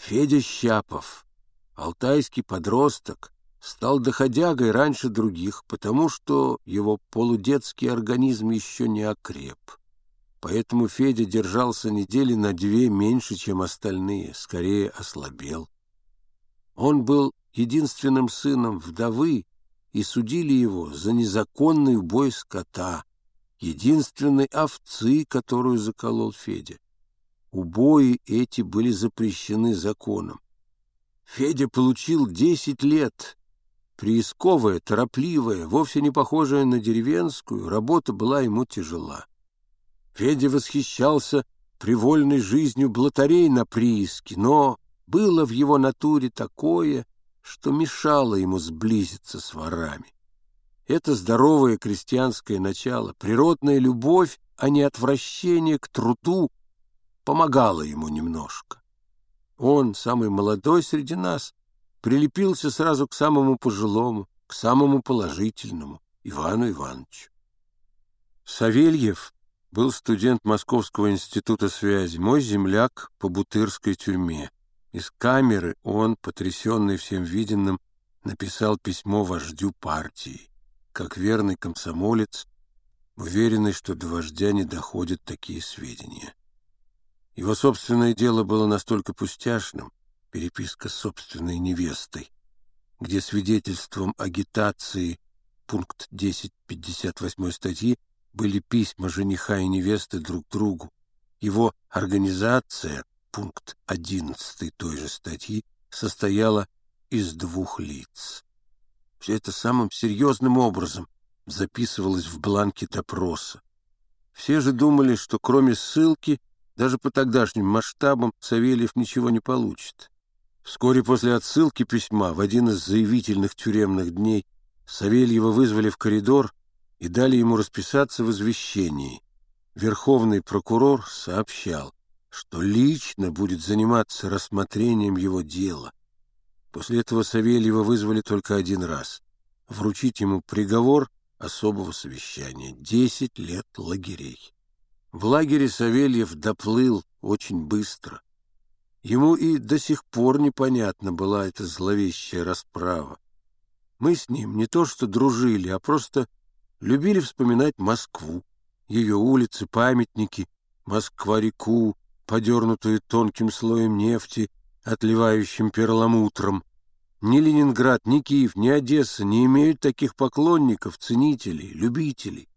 Федя Щапов, алтайский подросток, стал доходягой раньше других, потому что его полудетский организм еще не окреп. Поэтому Федя держался недели на две меньше, чем остальные, скорее ослабел. Он был единственным сыном вдовы, и судили его за незаконный убой скота, единственной овцы, которую заколол Федя. Убои эти были запрещены законом. Федя получил десять лет. Приисковая, торопливая, вовсе не похожая на деревенскую, работа была ему тяжела. Федя восхищался привольной жизнью блатарей на прииске, но было в его натуре такое, что мешало ему сблизиться с ворами. Это здоровое крестьянское начало, природная любовь, а не отвращение к труду, помогало ему немножко. Он, самый молодой среди нас, прилепился сразу к самому пожилому, к самому положительному, Ивану Ивановичу. Савельев был студент Московского института связи, мой земляк по Бутырской тюрьме. Из камеры он, потрясенный всем виденным, написал письмо вождю партии, как верный комсомолец, уверенный, что до вождя не доходят такие сведения. Его собственное дело было настолько пустяшным, переписка с собственной невестой, где свидетельством агитации пункт 10.58 статьи были письма жениха и невесты друг другу. Его организация пункт 11 той же статьи состояла из двух лиц. Все это самым серьезным образом записывалось в бланке допроса. Все же думали, что кроме ссылки, даже по тогдашним масштабам, Савельев ничего не получит. Вскоре после отсылки письма в один из заявительных тюремных дней Савельева вызвали в коридор и дали ему расписаться в извещении. Верховный прокурор сообщал, что лично будет заниматься рассмотрением его дела. После этого Савельева вызвали только один раз — вручить ему приговор особого совещания — десять лет лагерей. В лагере Савельев доплыл очень быстро. Ему и до сих пор непонятна была эта зловещая расправа. Мы с ним не то что дружили, а просто любили вспоминать Москву, ее улицы, памятники, Москва-реку, подернутую тонким слоем нефти, отливающим перламутром. Ни Ленинград, ни Киев, ни Одесса не имеют таких поклонников, ценителей, любителей.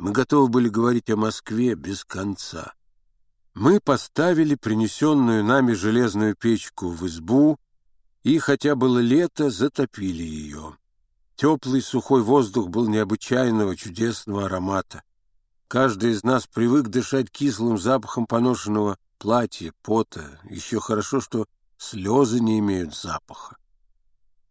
Мы готовы были говорить о Москве без конца. Мы поставили принесенную нами железную печку в избу и, хотя было лето, затопили ее. Теплый сухой воздух был необычайного чудесного аромата. Каждый из нас привык дышать кислым запахом поношенного платье, пота. Еще хорошо, что слезы не имеют запаха.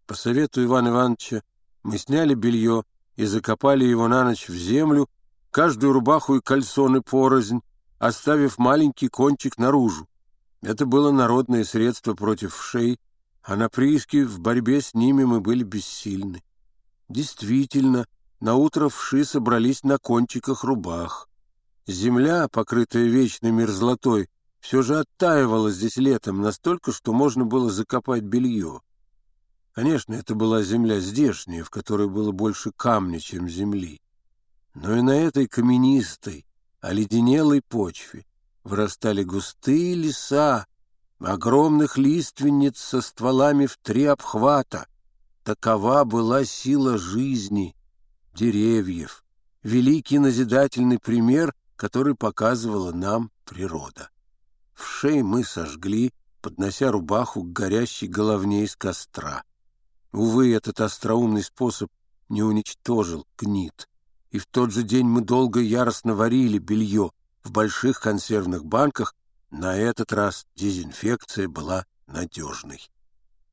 По совету Ивана Ивановича мы сняли белье и закопали его на ночь в землю, каждую рубаху и кальсоны порознь, оставив маленький кончик наружу. Это было народное средство против вшей, а на прииске в борьбе с ними мы были бессильны. Действительно, на утро вши собрались на кончиках рубах. Земля, покрытая вечной мерзлотой, все же оттаивало здесь летом настолько, что можно было закопать белье. Конечно, это была земля здешняя, в которой было больше камня, чем земли. Но и на этой каменистой, оледенелой почве вырастали густые леса, огромных лиственниц со стволами в три обхвата. Такова была сила жизни деревьев, великий назидательный пример, который показывала нам природа. В шее мы сожгли, поднося рубаху к горящей головне из костра. Увы, этот остроумный способ не уничтожил гнит. И в тот же день мы долго и яростно варили белье в больших консервных банках. На этот раз дезинфекция была надежной.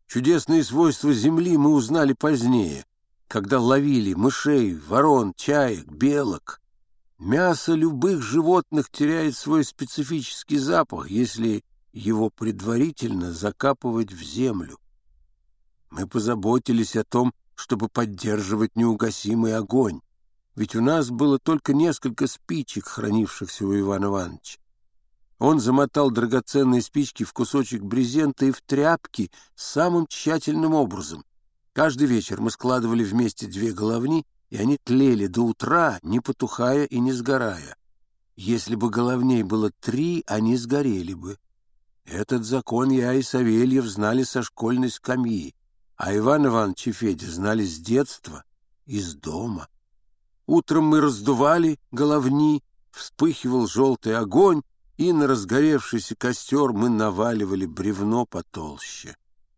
Чудесные свойства земли мы узнали позднее, когда ловили мышей, ворон, чаек, белок. Мясо любых животных теряет свой специфический запах, если его предварительно закапывать в землю. Мы позаботились о том, чтобы поддерживать неугасимый огонь, ведь у нас было только несколько спичек, хранившихся у Ивана Ивановича. Он замотал драгоценные спички в кусочек брезента и в тряпки самым тщательным образом. Каждый вечер мы складывали вместе две головни, и они тлели до утра, не потухая и не сгорая. Если бы головней было три, они сгорели бы. Этот закон я и Савельев знали со школьной скамьи, а Иван Иванович и Федя знали с детства, из дома. Утром мы раздували головни, вспыхивал желтый огонь, и на разгоревшийся костер мы наваливали бревно потолще.